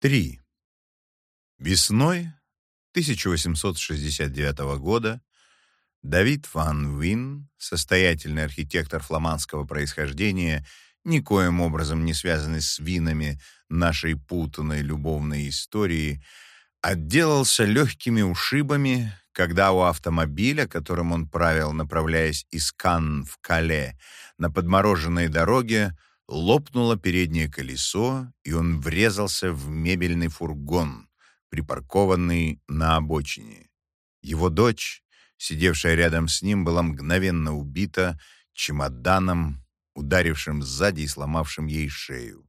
3. Весной 1869 года Давид ван Вин, состоятельный архитектор фламандского происхождения, никоим образом не связанный с винами нашей путанной любовной истории, отделался легкими ушибами, когда у автомобиля, которым он правил, направляясь из Канн в Кале, на подмороженной дороге, Лопнуло переднее колесо, и он врезался в мебельный фургон, припаркованный на обочине. Его дочь, сидевшая рядом с ним, была мгновенно убита чемоданом, ударившим сзади и сломавшим ей шею.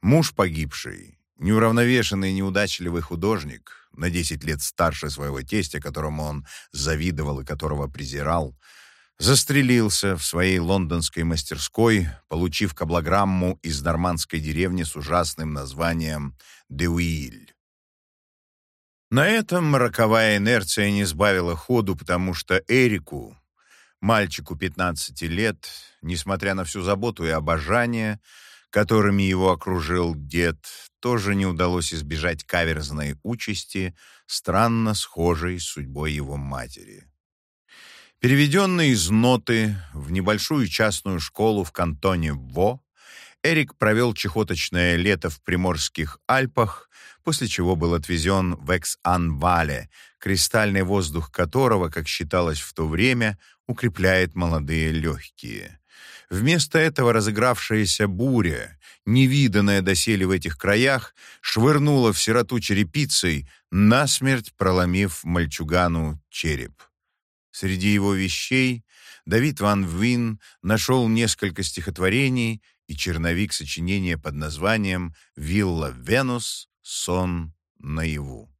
Муж погибший, неуравновешенный неудачливый художник, на 10 лет старше своего тестя, которому он завидовал и которого презирал, застрелился в своей лондонской мастерской, получив каблограмму из нормандской деревни с ужасным названием «Деуиль». На этом роковая инерция не сбавила ходу, потому что Эрику, мальчику 15 лет, несмотря на всю заботу и обожание, которыми его окружил дед, тоже не удалось избежать каверзной участи, странно схожей с судьбой его матери. Переведенный из ноты в небольшую частную школу в кантоне Во, Эрик провел чехоточное лето в Приморских Альпах, после чего был отвезен в Экс-Ан-Вале, кристальный воздух которого, как считалось в то время, укрепляет молодые легкие. Вместо этого разыгравшаяся буря, невиданная доселе в этих краях, швырнула в сироту черепицей, насмерть проломив мальчугану череп. Среди его вещей Давид Ван Вин нашел несколько стихотворений и черновик сочинения под названием «Вилла Венус. Сон наяву».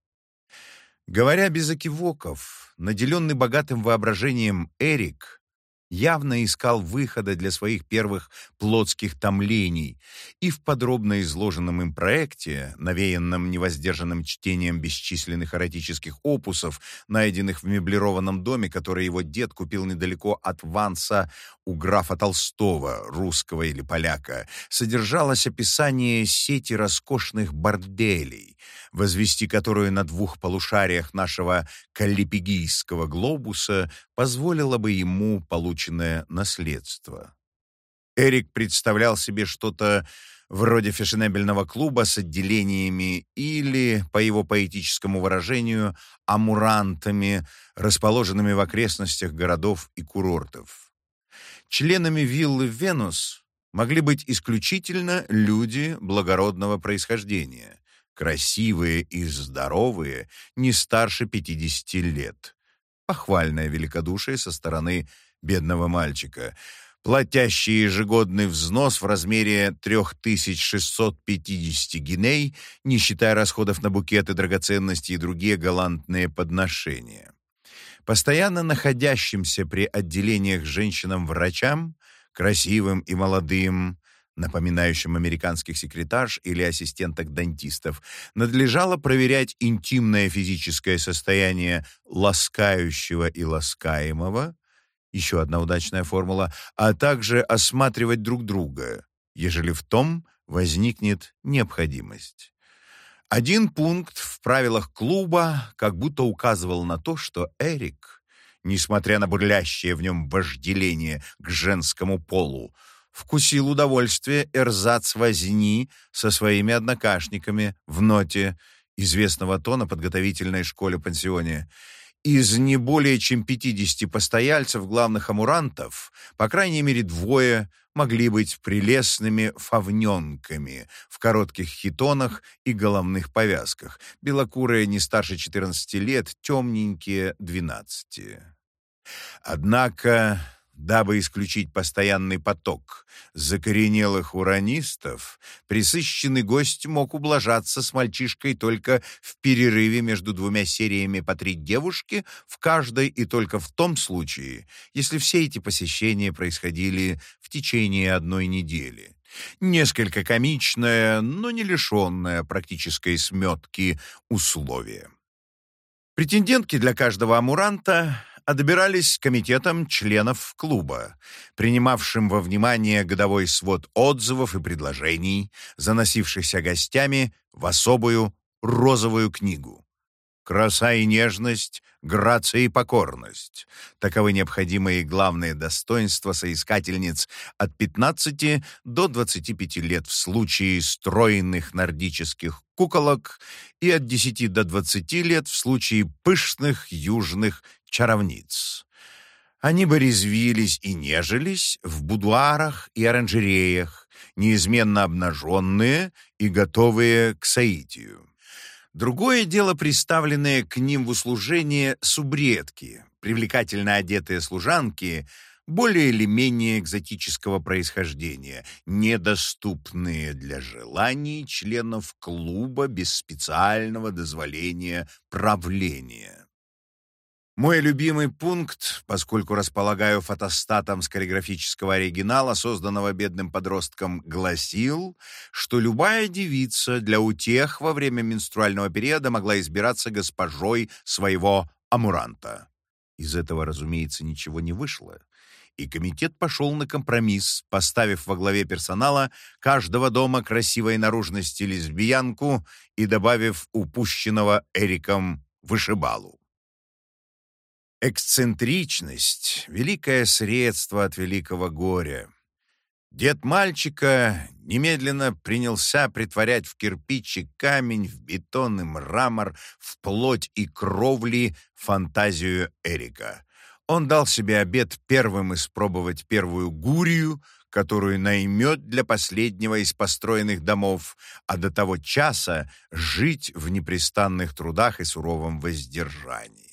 Говоря без окивоков, наделенный богатым воображением Эрик явно искал выхода для своих первых плотских томлений, и в подробно изложенном им проекте, навеянном невоздержанным чтением бесчисленных эротических опусов, найденных в меблированном доме, который его дед купил недалеко от Ванса у графа Толстого, русского или поляка, содержалось описание сети роскошных борделей, возвести которую на двух полушариях нашего каллипегийского глобуса позволило бы ему полученное наследство. Эрик представлял себе что-то вроде фешенебельного клуба с отделениями или, по его поэтическому выражению, амурантами, расположенными в окрестностях городов и курортов. Членами виллы «Венус» могли быть исключительно люди благородного происхождения, красивые и здоровые, не старше 50 лет. Похвальное великодушие со стороны бедного мальчика, платящий ежегодный взнос в размере 3650 гиней, не считая расходов на букеты, драгоценности и другие галантные подношения. Постоянно находящимся при отделениях женщинам-врачам, красивым и молодым, напоминающим американских секретарш или ассистенток-дантистов, надлежало проверять интимное физическое состояние ласкающего и ласкаемого, еще одна удачная формула, а также осматривать друг друга, ежели в том возникнет необходимость. Один пункт в правилах клуба как будто указывал на то, что Эрик, несмотря на бурлящее в нем вожделение к женскому полу, вкусил удовольствие эрзац возни со своими однокашниками в ноте известного тона подготовительной школе-пансионе. Из не более чем 50 постояльцев главных амурантов, по крайней мере двое, могли быть прелестными фавненками в коротких хитонах и головных повязках, белокурые не старше 14 лет, темненькие 12. Однако Дабы исключить постоянный поток закоренелых уранистов, присыщенный гость мог ублажаться с мальчишкой только в перерыве между двумя сериями по три девушки в каждой и только в том случае, если все эти посещения происходили в течение одной недели. Несколько комичное, но не лишенное практической сметки условие. Претендентки для каждого амуранта отбирались комитетом членов клуба, принимавшим во внимание годовой свод отзывов и предложений, заносившихся гостями в особую розовую книгу. Краса и нежность, грация и покорность — таковы необходимые главные достоинства соискательниц от 15 до 25 лет в случае стройных нордических куколок и от 10 до 20 лет в случае пышных южных чаровниц. Они бы резвились и нежились в будуарах и оранжереях, неизменно обнаженные и готовые к соитию. Другое дело приставленные к ним в услужение субредки, привлекательно одетые служанки, более или менее экзотического происхождения, недоступные для желаний членов клуба без специального дозволения правления. Мой любимый пункт, поскольку располагаю фотостатом с каллиграфического оригинала, созданного бедным подростком, гласил, что любая девица для утех во время менструального периода могла избираться госпожой своего амуранта. Из этого, разумеется, ничего не вышло, и комитет пошел на компромисс, поставив во главе персонала каждого дома красивой наружности лесбиянку и добавив упущенного Эриком вышибалу. Эксцентричность — великое средство от великого горя. Дед мальчика немедленно принялся притворять в кирпич и камень, в бетон и мрамор, в плоть и кровли фантазию Эрика. Он дал себе обет первым испробовать первую гурию, которую наймет для последнего из построенных домов, а до того часа жить в непрестанных трудах и суровом воздержании.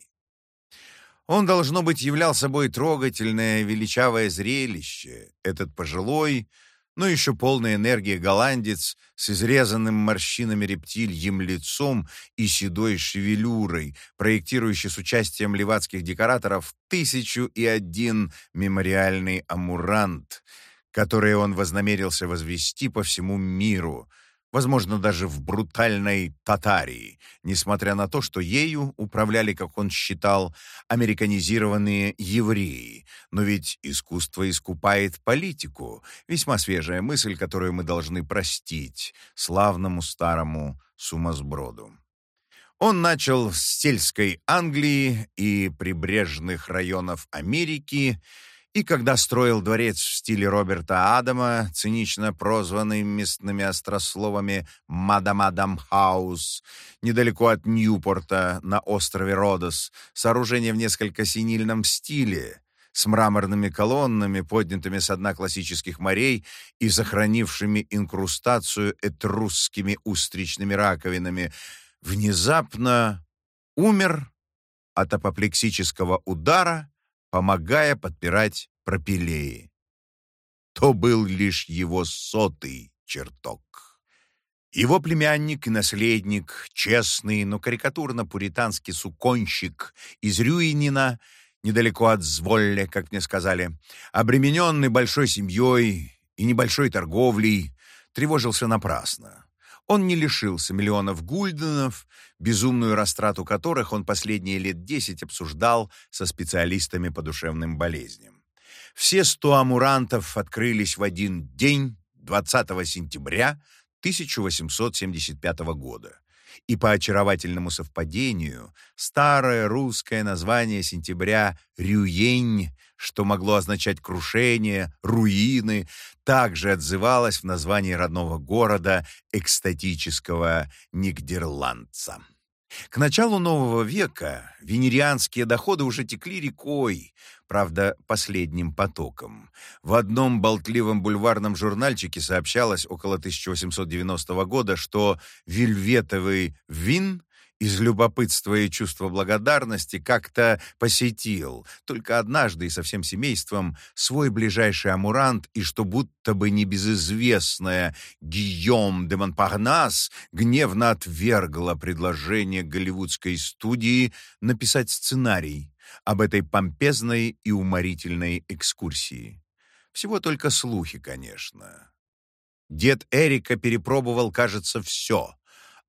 Он, должно быть, являл собой трогательное, величавое зрелище. Этот пожилой, но еще полный энергии голландец с изрезанным морщинами рептильем лицом и седой шевелюрой, проектирующий с участием левацких декораторов тысячу и один мемориальный амурант, который он вознамерился возвести по всему миру — возможно, даже в брутальной Татарии, несмотря на то, что ею управляли, как он считал, американизированные евреи. Но ведь искусство искупает политику. Весьма свежая мысль, которую мы должны простить славному старому сумасброду. Он начал с сельской Англии и прибрежных районов Америки, и когда строил дворец в стиле Роберта Адама, цинично прозванный местными острословами «Мадам-Адам Хаус», недалеко от Ньюпорта на острове Родос, сооружение в несколько синильном стиле, с мраморными колоннами, поднятыми с дна классических морей и сохранившими инкрустацию этрусскими устричными раковинами, внезапно умер от апоплексического удара помогая подпирать пропилеи. То был лишь его сотый чертог. Его племянник и наследник, честный, но карикатурно-пуританский суконщик из Рюинина, недалеко от Зволле, как мне сказали, обремененный большой семьей и небольшой торговлей, тревожился напрасно. Он не лишился миллионов гульденов, безумную растрату которых он последние лет десять обсуждал со специалистами по душевным болезням. Все сто амурантов открылись в один день, 20 сентября 1875 года. И по очаровательному совпадению старое русское название сентября «Рюень», что могло означать крушение, руины, также отзывалось в названии родного города экстатического Нигдерландца. К началу нового века венерианские доходы уже текли рекой, правда, последним потоком. В одном болтливом бульварном журнальчике сообщалось около 1890 года, что вельветовый вин из любопытства и чувства благодарности как-то посетил, только однажды и со всем семейством, свой ближайший амурант, и что будто бы небезызвестная Гийом де Монпарнас гневно отвергла предложение голливудской студии написать сценарий об этой помпезной и уморительной экскурсии. Всего только слухи, конечно. Дед Эрика перепробовал, кажется, все —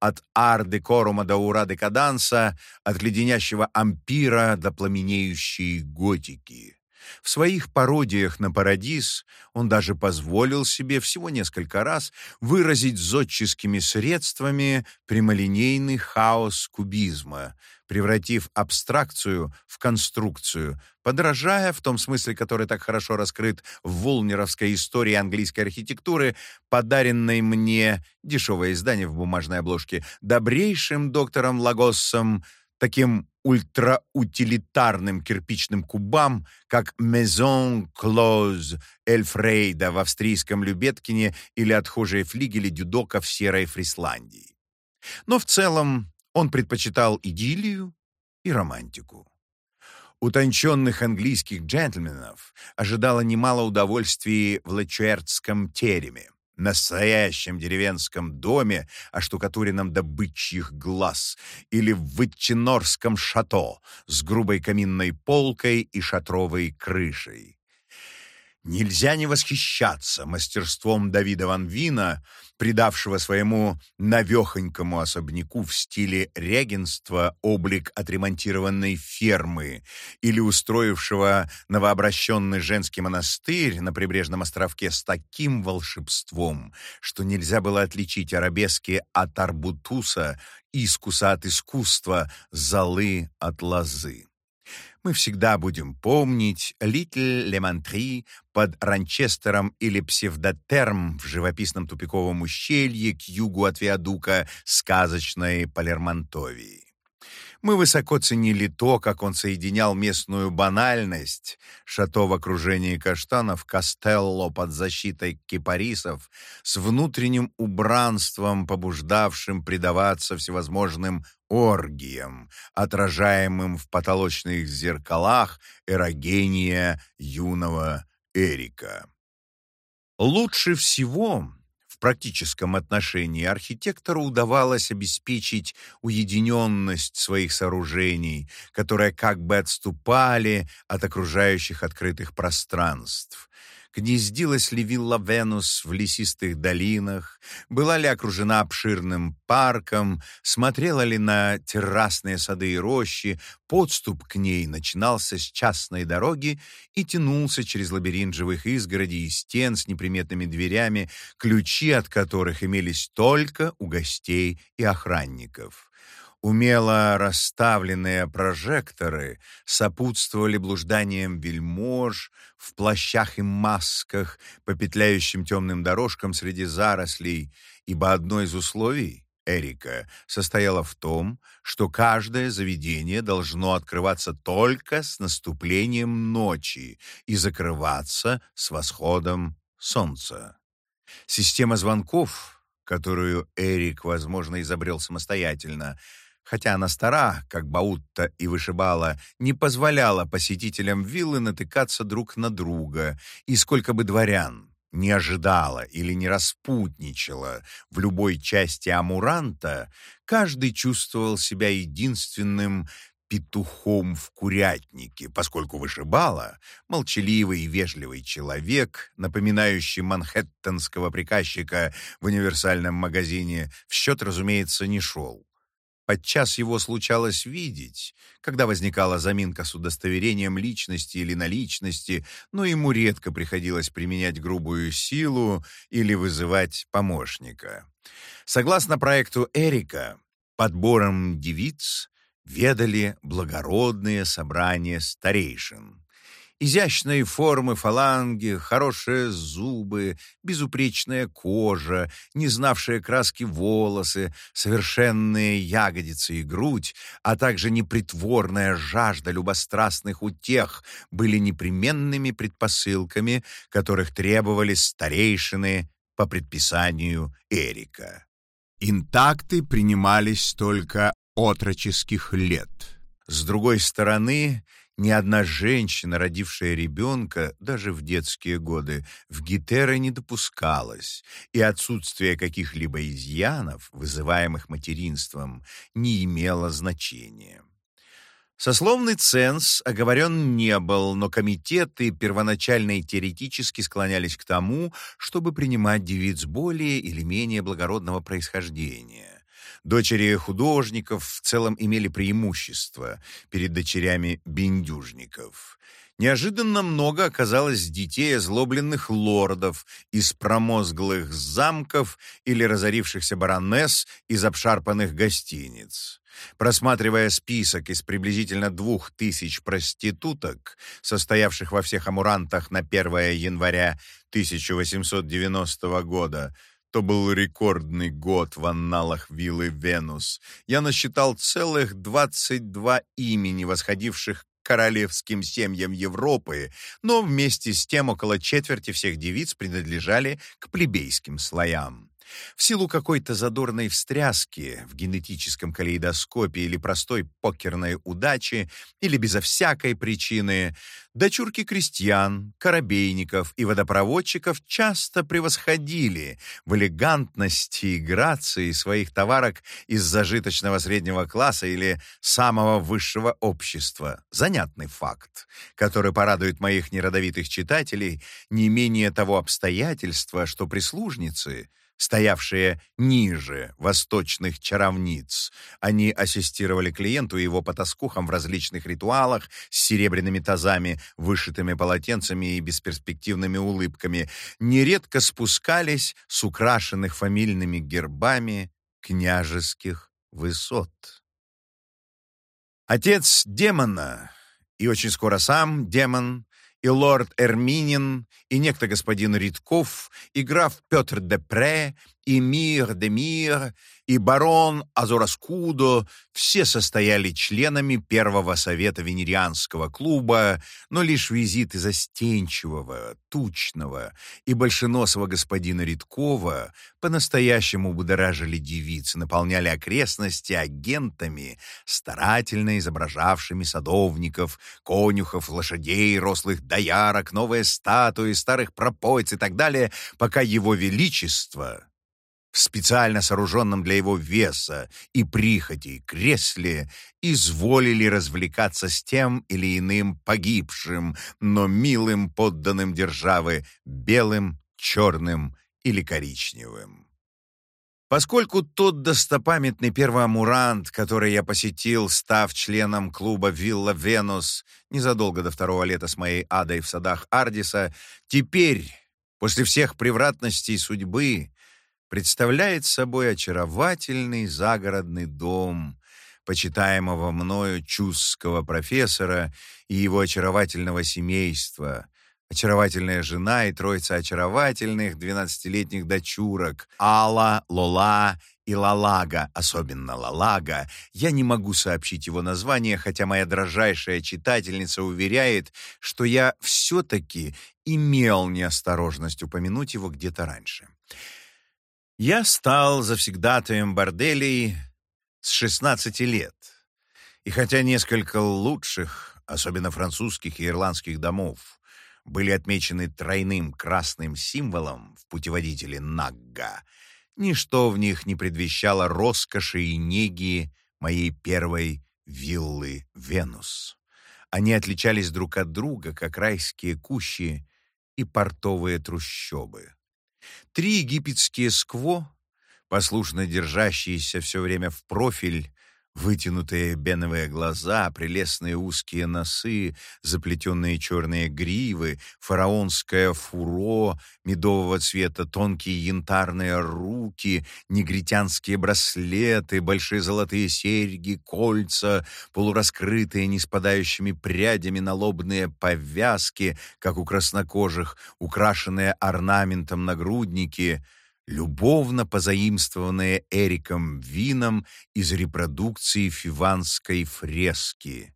от ар корума до ура декаданса, от леденящего ампира до пламенеющей готики. В своих пародиях на «Парадис» он даже позволил себе всего несколько раз выразить зодческими средствами прямолинейный хаос кубизма, превратив абстракцию в конструкцию, подражая, в том смысле, который так хорошо раскрыт в волнеровской истории английской архитектуры, подаренной мне, дешевое издание в бумажной обложке, добрейшим доктором Лагоссом, таким ультраутилитарным кирпичным кубам, как Maison Close Эльфрейда в австрийском Любеткине или отхожие флигели Дюдока в Серой Фрисландии. Но в целом он предпочитал идиллию и романтику. Утонченных английских джентльменов ожидало немало удовольствий в Лечуэртском тереме, настоящем деревенском доме, оштукатуренном до бычьих глаз, или в Вытчинорском шато с грубой каминной полкой и шатровой крышей. Нельзя не восхищаться мастерством Давида Ван Вина, придавшего своему навехонькому особняку в стиле регенства облик отремонтированной фермы или устроившего новообращенный женский монастырь на прибрежном островке с таким волшебством, что нельзя было отличить арабески от арбутуса, искуса от искусства, золы от лозы мы всегда будем помнить Литль Лемантри под Ранчестером или Псевдотерм в живописном тупиковом ущелье к югу от Виадука сказочной Палермонтовии. Мы высоко ценили то, как он соединял местную банальность, шато в окружении каштанов, кастелло под защитой кипарисов, с внутренним убранством, побуждавшим предаваться всевозможным оргиям, отражаемым в потолочных зеркалах эрогения юного Эрика. Лучше всего практическом отношении архитектору удавалось обеспечить уединенность своих сооружений, которые как бы отступали от окружающих открытых пространств, гнездилась ли вилла Венус в лесистых долинах, была ли окружена обширным парком, смотрела ли на террасные сады и рощи, подступ к ней начинался с частной дороги и тянулся через лабиринт живых изгородей и стен с неприметными дверями, ключи от которых имелись только у гостей и охранников. Умело расставленные прожекторы сопутствовали блужданиям вельмож в плащах и масках по петляющим темным дорожкам среди зарослей, ибо одно из условий Эрика состояло в том, что каждое заведение должно открываться только с наступлением ночи и закрываться с восходом солнца. Система звонков, которую Эрик, возможно, изобрел самостоятельно, хотя она стара, как Баутта и вышибала, не позволяла посетителям виллы натыкаться друг на друга, и сколько бы дворян не ожидала или не распутничала в любой части Амуранта, каждый чувствовал себя единственным петухом в курятнике, поскольку вышибала, молчаливый и вежливый человек, напоминающий манхэттенского приказчика в универсальном магазине, в счет, разумеется, не шел. Подчас его случалось видеть, когда возникала заминка с удостоверением личности или наличности, но ему редко приходилось применять грубую силу или вызывать помощника. Согласно проекту Эрика, подбором девиц ведали благородные собрания старейшин. Изящные формы фаланги, хорошие зубы, безупречная кожа, не знавшие краски волосы, совершенные ягодицы и грудь, а также непритворная жажда любострастных утех были непременными предпосылками, которых требовали старейшины по предписанию Эрика. Интакты принимались только отроческих лет. С другой стороны, ни одна женщина, родившая ребенка, даже в детские годы, в Гитеры не допускалась, и отсутствие каких-либо изъянов, вызываемых материнством, не имело значения. Сословный ценз оговорен не был, но комитеты первоначально и теоретически склонялись к тому, чтобы принимать девиц более или менее благородного происхождения. Дочери художников в целом имели преимущество перед дочерями бендюжников. Неожиданно много оказалось детей озлобленных лордов из промозглых замков или разорившихся баронесс из обшарпанных гостиниц. Просматривая список из приблизительно двух тысяч проституток, состоявших во всех амурантах на 1 января 1890 года, то был рекордный год в анналах виллы «Венус». Я насчитал целых 22 имени, восходивших королевским семьям Европы, но вместе с тем около четверти всех девиц принадлежали к плебейским слоям. В силу какой-то задорной встряски в генетическом калейдоскопе или простой покерной удачи, или безо всякой причины, дочурки крестьян, корабейников и водопроводчиков часто превосходили в элегантности и грации своих товарок из зажиточного среднего класса или самого высшего общества. Занятный факт, который порадует моих неродовитых читателей не менее того обстоятельства, что прислужницы — стоявшие ниже восточных чаровниц. Они ассистировали клиенту и его потаскухам в различных ритуалах с серебряными тазами, вышитыми полотенцами и бесперспективными улыбками, нередко спускались с украшенных фамильными гербами княжеских высот. Отец демона, и очень скоро сам демон, и лорд Эрминин, и некто господин Ритков, и граф Петр де Пре, и Мир де Мир, и барон Азораскудо все состояли членами Первого совета Венерианского клуба, но лишь визиты застенчивого, тучного и большеносого господина Риткова по-настоящему будоражили девиц, наполняли окрестности агентами, старательно изображавшими садовников, конюхов, лошадей, рослых доярок, новые статуи, старых пропойц и так далее, пока его величество в специально сооруженном для его веса и прихоти кресле изволили развлекаться с тем или иным погибшим, но милым подданным державы, белым, черным или коричневым. Поскольку тот достопамятный первоамурант, который я посетил, став членом клуба «Вилла Венус» незадолго до второго лета с моей адой в садах Ардиса, теперь, после всех превратностей судьбы, представляет собой очаровательный загородный дом почитаемого мною чусского профессора и его очаровательного семейства, очаровательная жена и троица очаровательных двенадцатилетних дочурок Алла, Лола и Лалага, особенно Лалага. Я не могу сообщить его название, хотя моя дрожайшая читательница уверяет, что я все-таки имел неосторожность упомянуть его где-то раньше. Я стал завсегдатаем борделей с 16 лет. И хотя несколько лучших, особенно французских и ирландских домов, были отмечены тройным красным символом в путеводителе Нагга, ничто в них не предвещало роскоши и неги моей первой виллы Венус. Они отличались друг от друга, как райские кущи и портовые трущобы. Три египетские скво, послушно держащиеся все время в профиль, Вытянутые беновые глаза, прелестные узкие носы, заплетенные черные гривы, фараонское фуро медового цвета, тонкие янтарные руки, негритянские браслеты, большие золотые серьги, кольца, полураскрытые неспадающими прядями налобные повязки, как у краснокожих, украшенные орнаментом нагрудники — любовно позаимствованное Эриком вином из репродукции фиванской фрески.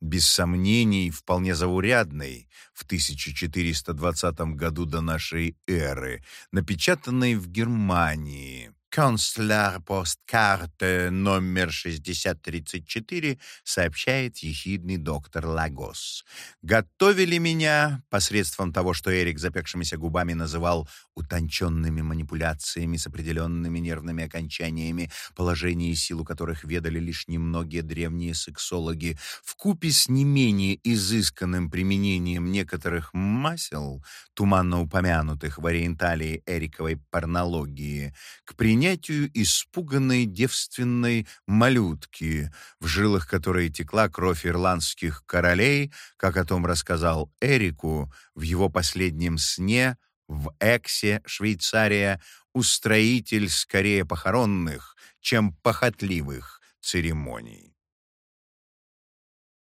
Без сомнений, вполне заурядной, в 1420 году до нашей эры, напечатанной в Германии, Консляр посткарте номер 6034 сообщает ехидный доктор Лагос. Готовили меня посредством того, что Эрик запекшимися губами называл утонченными манипуляциями с определенными нервными окончаниями, положение и силу которых ведали лишь немногие древние сексологи, в купе с не менее изысканным применением некоторых масел, туманно упомянутых в ориенталии Эриковой порнологии, к принятию понятию испуганной девственной малютки, в жилах которой текла кровь ирландских королей, как о том рассказал Эрику в его последнем сне в Эксе, Швейцария, устроитель скорее похоронных, чем похотливых церемоний.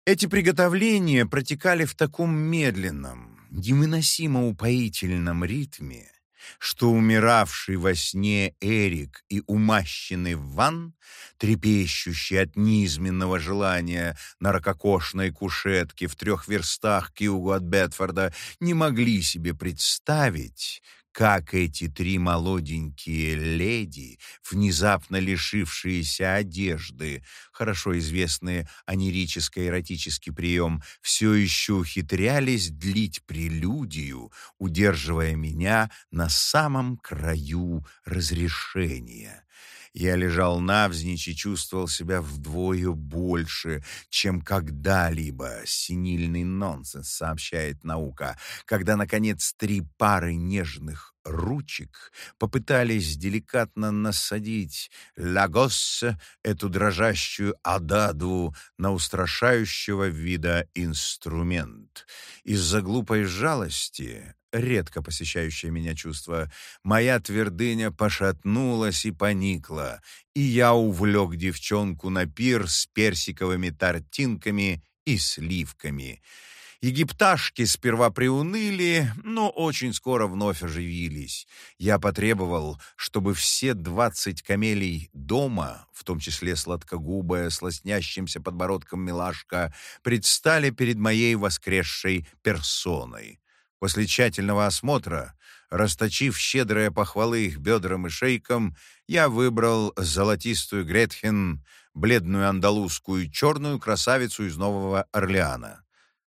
Эти приготовления протекали в таком медленном, невыносимо упоительном ритме, что умиравший во сне Эрик и умащенный Ван, трепещущий от низменного желания на ракокошной кушетке в трех верстах к югу от Бетфорда, не могли себе представить, как эти три молоденькие леди, внезапно лишившиеся одежды, хорошо известный анерический эротический прием, все еще ухитрялись длить прелюдию, удерживая меня на самом краю разрешения. Я лежал навзничь и чувствовал себя вдвое больше, чем когда-либо. Синильный нонсенс, сообщает наука, когда, наконец, три пары нежных ручек попытались деликатно насадить лагос, эту дрожащую ададу, на устрашающего вида инструмент. Из-за глупой жалости редко посещающее меня чувство, моя твердыня пошатнулась и поникла, и я увлек девчонку на пир с персиковыми тортинками и сливками. Египташки сперва приуныли, но очень скоро вновь оживились. Я потребовал, чтобы все двадцать камелей дома, в том числе сладкогубая, с лоснящимся подбородком милашка, предстали перед моей воскресшей персоной. После тщательного осмотра, расточив щедрые похвалы их бедрам и шейкам, я выбрал золотистую Гретхен, бледную андалузскую черную красавицу из Нового Орлеана.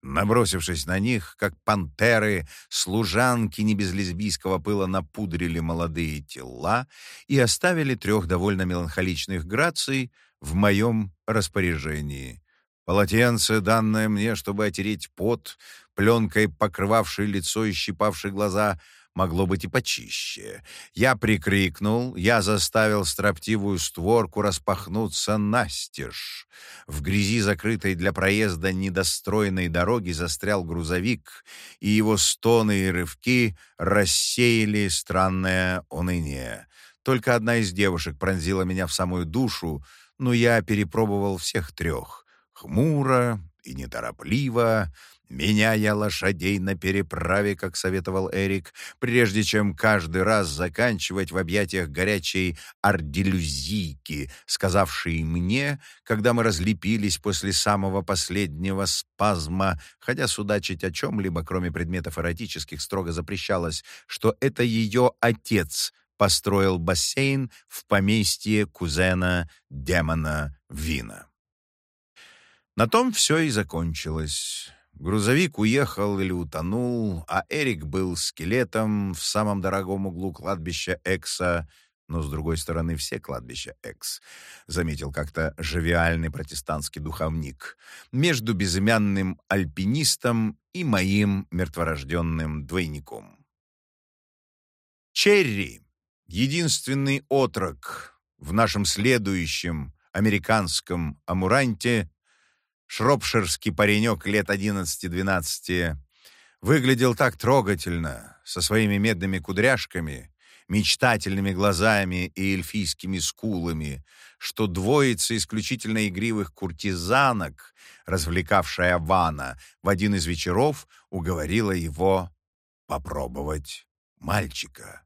Набросившись на них, как пантеры, служанки не без лесбийского пыла напудрили молодые тела и оставили трех довольно меланхоличных граций в моем распоряжении. Полотенце, данное мне, чтобы отереть пот, пленкой покрывавшей лицо и щипавшей глаза, могло быть и почище. Я прикрикнул, я заставил строптивую створку распахнуться настежь. В грязи, закрытой для проезда недостроенной дороги, застрял грузовик, и его стоны и рывки рассеяли странное уныние. Только одна из девушек пронзила меня в самую душу, но я перепробовал всех трех. Хмуро и неторопливо, меняя лошадей на переправе, как советовал Эрик, прежде чем каждый раз заканчивать в объятиях горячей арделюзийки, сказавшей мне, когда мы разлепились после самого последнего спазма, хотя судачить о чем-либо, кроме предметов эротических, строго запрещалось, что это ее отец построил бассейн в поместье кузена демона Вина. На том все и закончилось. Грузовик уехал или утонул, а Эрик был скелетом в самом дорогом углу кладбища Экса, но, с другой стороны, все кладбища Экс, заметил как-то живиальный протестантский духовник, между безымянным альпинистом и моим мертворожденным двойником. Черри — единственный отрок в нашем следующем американском Амуранте, шропширский паренек лет 11-12 выглядел так трогательно, со своими медными кудряшками, мечтательными глазами и эльфийскими скулами, что двоица исключительно игривых куртизанок, развлекавшая Вана, в один из вечеров уговорила его попробовать мальчика.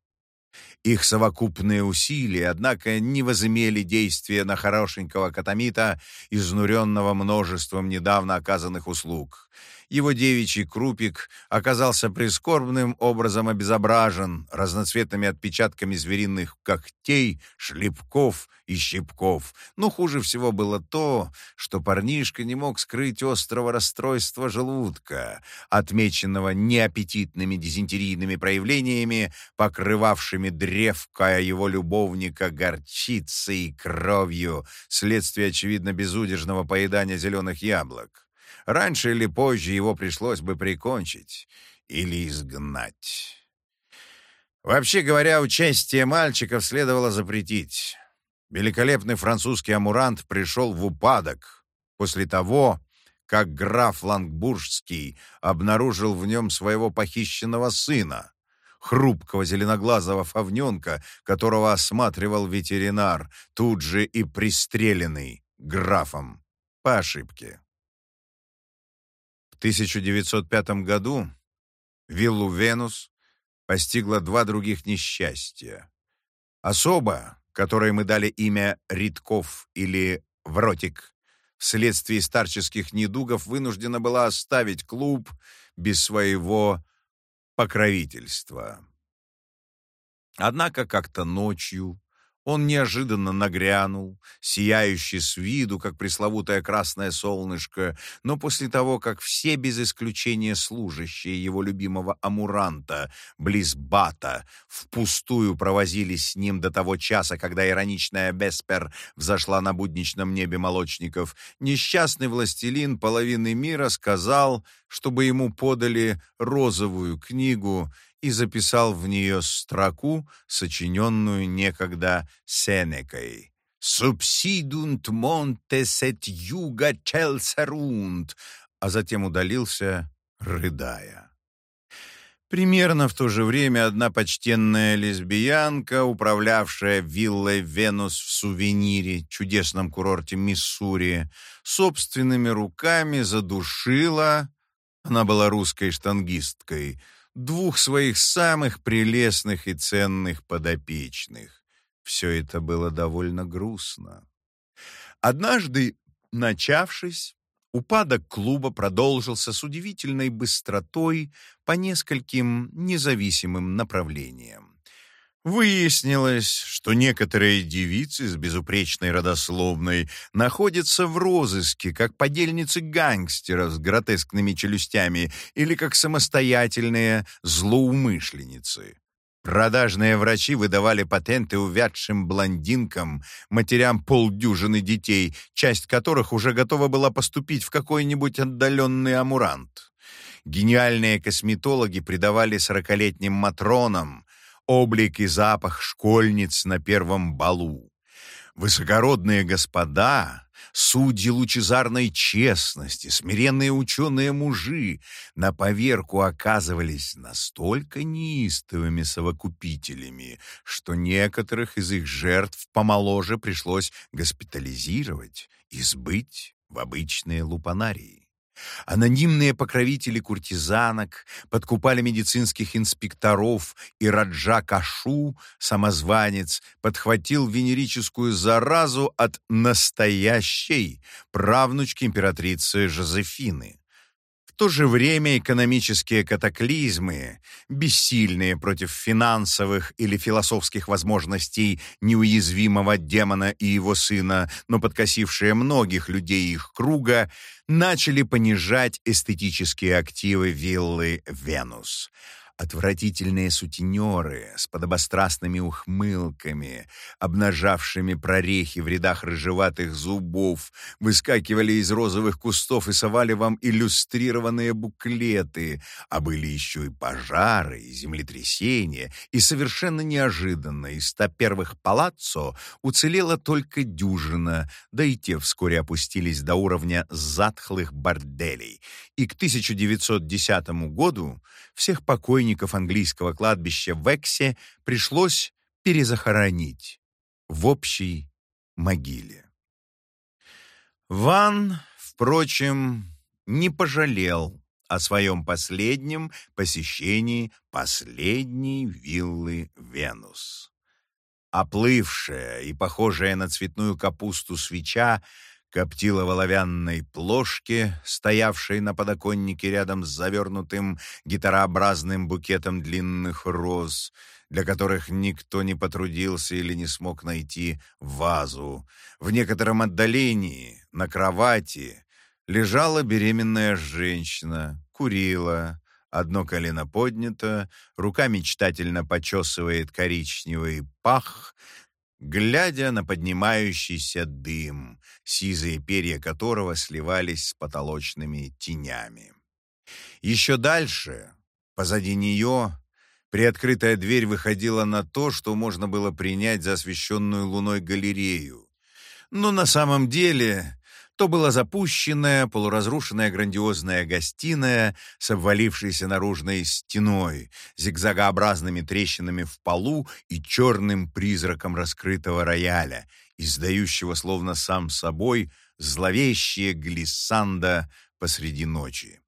Их совокупные усилия, однако, не возымели действия на хорошенького катамита, изнуренного множеством недавно оказанных услуг его девичий крупик оказался прискорбным образом обезображен разноцветными отпечатками звериных когтей, шлепков и щипков. Но хуже всего было то, что парнишка не мог скрыть острого расстройства желудка, отмеченного неаппетитными дизентерийными проявлениями, покрывавшими древко его любовника горчицей и кровью, следствие, очевидно, безудержного поедания зеленых яблок. Раньше или позже его пришлось бы прикончить или изгнать. Вообще говоря, участие мальчиков следовало запретить. Великолепный французский амурант пришел в упадок после того, как граф Лангбургский обнаружил в нем своего похищенного сына, хрупкого зеленоглазого фавненка, которого осматривал ветеринар, тут же и пристреленный графом по ошибке. В 1905 году виллу «Венус» постигло два других несчастья. Особа, которой мы дали имя Ритков или Вротик, вследствие старческих недугов вынуждена была оставить клуб без своего покровительства. Однако как-то ночью он неожиданно нагрянул, сияющий с виду, как пресловутое красное солнышко, но после того, как все без исключения служащие его любимого Амуранта, близ Бата, впустую провозились с ним до того часа, когда ироничная Беспер взошла на будничном небе молочников, несчастный властелин половины мира сказал, чтобы ему подали розовую книгу и записал в нее строку, сочиненную некогда Сенекой. «Субсидунт монтес эт юга челсерунд», а затем удалился, рыдая. Примерно в то же время одна почтенная лесбиянка, управлявшая виллой «Венус» в сувенире, чудесном курорте Миссури, собственными руками задушила, она была русской штангисткой, двух своих самых прелестных и ценных подопечных. Все это было довольно грустно. Однажды, начавшись, упадок клуба продолжился с удивительной быстротой по нескольким независимым направлениям. Выяснилось, что некоторые девицы с безупречной родословной находятся в розыске как подельницы гангстеров с гротескными челюстями или как самостоятельные злоумышленницы. Продажные врачи выдавали патенты увядшим блондинкам, матерям полдюжины детей, часть которых уже готова была поступить в какой-нибудь отдаленный амурант. Гениальные косметологи придавали сорокалетним матронам, облик и запах школьниц на первом балу. Высокородные господа, судьи лучезарной честности, смиренные ученые-мужи на поверку оказывались настолько неистовыми совокупителями, что некоторых из их жертв помоложе пришлось госпитализировать и сбыть в обычные лупанарии. Анонимные покровители куртизанок подкупали медицинских инспекторов, и Раджа Кашу, самозванец, подхватил венерическую заразу от настоящей правнучки императрицы Жозефины то же время экономические катаклизмы, бессильные против финансовых или философских возможностей неуязвимого демона и его сына, но подкосившие многих людей их круга, начали понижать эстетические активы виллы «Венус». Отвратительные сутенеры с подобострастными ухмылками, обнажавшими прорехи в рядах рыжеватых зубов, выскакивали из розовых кустов и совали вам иллюстрированные буклеты, а были еще и пожары, и землетрясения, и совершенно неожиданно из ста первых палаццо уцелела только дюжина, да и те вскоре опустились до уровня затхлых борделей, и к 1910 году всех покойников покойников английского кладбища в Эксе пришлось перезахоронить в общей могиле. Ван, впрочем, не пожалел о своем последнем посещении последней виллы Венус. Оплывшая и похожая на цветную капусту свеча коптила в оловянной плошке, стоявшей на подоконнике рядом с завернутым гитарообразным букетом длинных роз, для которых никто не потрудился или не смог найти вазу. В некотором отдалении, на кровати, лежала беременная женщина, курила, Одно колено поднято, рука мечтательно почесывает коричневый пах, глядя на поднимающийся дым, сизые перья которого сливались с потолочными тенями. Еще дальше, позади нее, Приоткрытая дверь выходила на то, что можно было принять за освещенную луной галерею. Но на самом деле то была запущенная, полуразрушенная грандиозная гостиная с обвалившейся наружной стеной, зигзагообразными трещинами в полу и черным призраком раскрытого рояля, издающего словно сам собой зловещее глиссанда посреди ночи.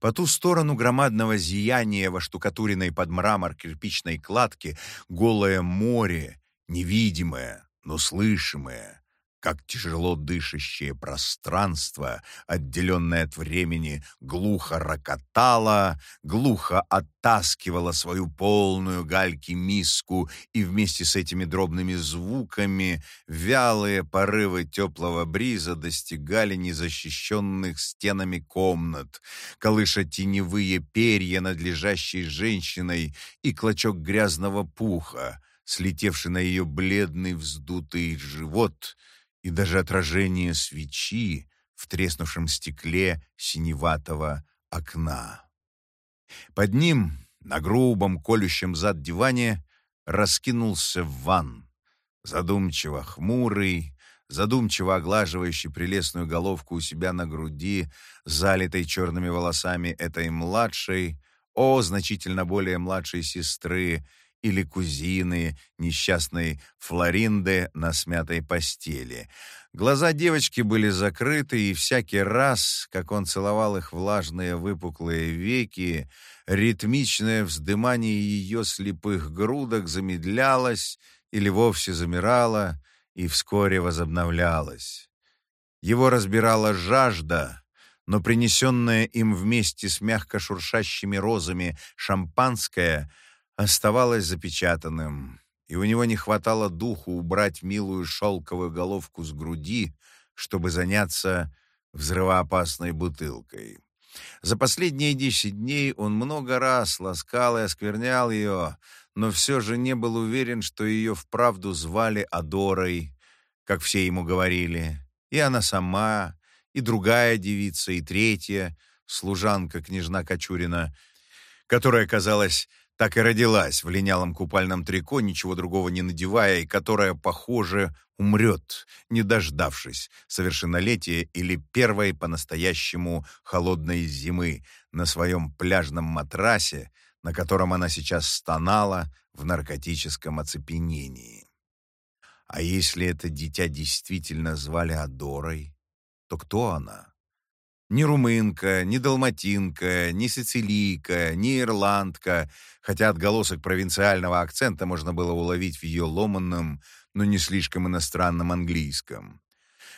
По ту сторону громадного зияния во штукатуренной под мрамор кирпичной кладке голое море, невидимое, но слышимое, как тяжело дышащее пространство, отделенное от времени, глухо рокотало, глухо оттаскивало свою полную гальки миску, и вместе с этими дробными звуками вялые порывы теплого бриза достигали незащищенных стенами комнат, колыша теневые перья над лежащей женщиной и клочок грязного пуха, слетевший на ее бледный вздутый живот — и даже отражение свечи в треснувшем стекле синеватого окна. Под ним, на грубом колющем зад диване, раскинулся ван, задумчиво хмурый, задумчиво оглаживающий прелестную головку у себя на груди, залитой черными волосами этой младшей, о, значительно более младшей сестры, или кузины несчастной Флоринды на смятой постели. Глаза девочки были закрыты, и всякий раз, как он целовал их влажные выпуклые веки, ритмичное вздымание ее слепых грудок замедлялось или вовсе замирало и вскоре возобновлялось. Его разбирала жажда, но принесенное им вместе с мягко шуршащими розами шампанское — оставалось запечатанным, и у него не хватало духу убрать милую шелковую головку с груди, чтобы заняться взрывоопасной бутылкой. За последние десять дней он много раз ласкал и осквернял ее, но все же не был уверен, что ее вправду звали Адорой, как все ему говорили, и она сама, и другая девица, и третья, служанка княжна Кочурина, которая, казалось, так и родилась в линялом купальном трико, ничего другого не надевая, и которая, похоже, умрет, не дождавшись совершеннолетия или первой по-настоящему холодной зимы на своем пляжном матрасе, на котором она сейчас стонала в наркотическом оцепенении. А если это дитя действительно звали Адорой, то кто она? Ни румынка, ни далматинка, ни сицилийка, ни ирландка, хотя отголосок провинциального акцента можно было уловить в ее ломанном, но не слишком иностранном английском.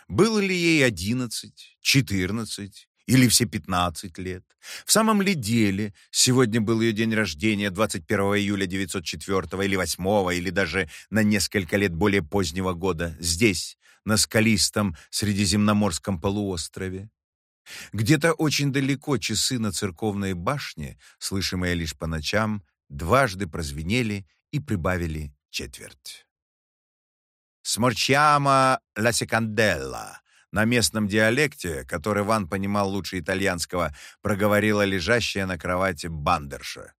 Было ли ей одиннадцать, четырнадцать или все пятнадцать лет? В самом ли деле сегодня был ее день рождения, 21 июля 904 или 8 или даже на несколько лет более позднего года, здесь, на скалистом Средиземноморском полуострове? Где-то очень далеко часы на церковной башне, слышимые лишь по ночам, дважды прозвенели и прибавили четверть. «Сморчиама ла секанделла» на местном диалекте, который Ван понимал лучше итальянского, проговорила лежащая на кровати бандерша.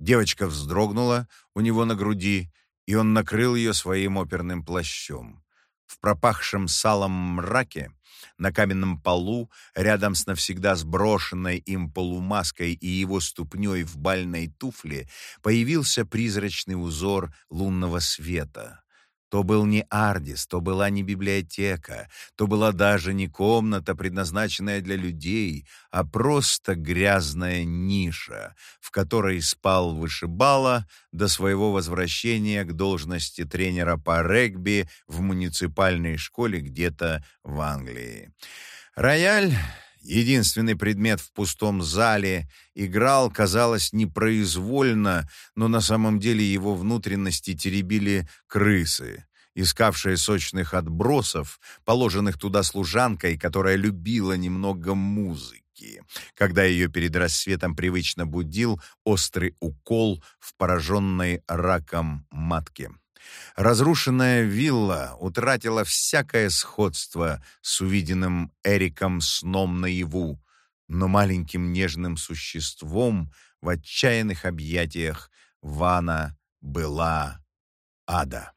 Девочка вздрогнула у него на груди, и он накрыл ее своим оперным плащом. В пропахшем салом мраке на каменном полу, рядом с навсегда сброшенной им полумаской и его ступней в бальной туфле, появился призрачный узор лунного света. То был не Ардис, то была не библиотека, то была даже не комната, предназначенная для людей, а просто грязная ниша, в которой спал вышибала до своего возвращения к должности тренера по регби в муниципальной школе где-то в Англии. Рояль единственный предмет в пустом зале, играл, казалось, непроизвольно, но на самом деле его внутренности теребили крысы, искавшие сочных отбросов, положенных туда служанкой, которая любила немного музыки, когда ее перед рассветом привычно будил острый укол в пораженной раком матке. Разрушенная вилла утратила всякое сходство с увиденным Эриком сном наяву, но маленьким нежным существом в отчаянных объятиях Вана была ада.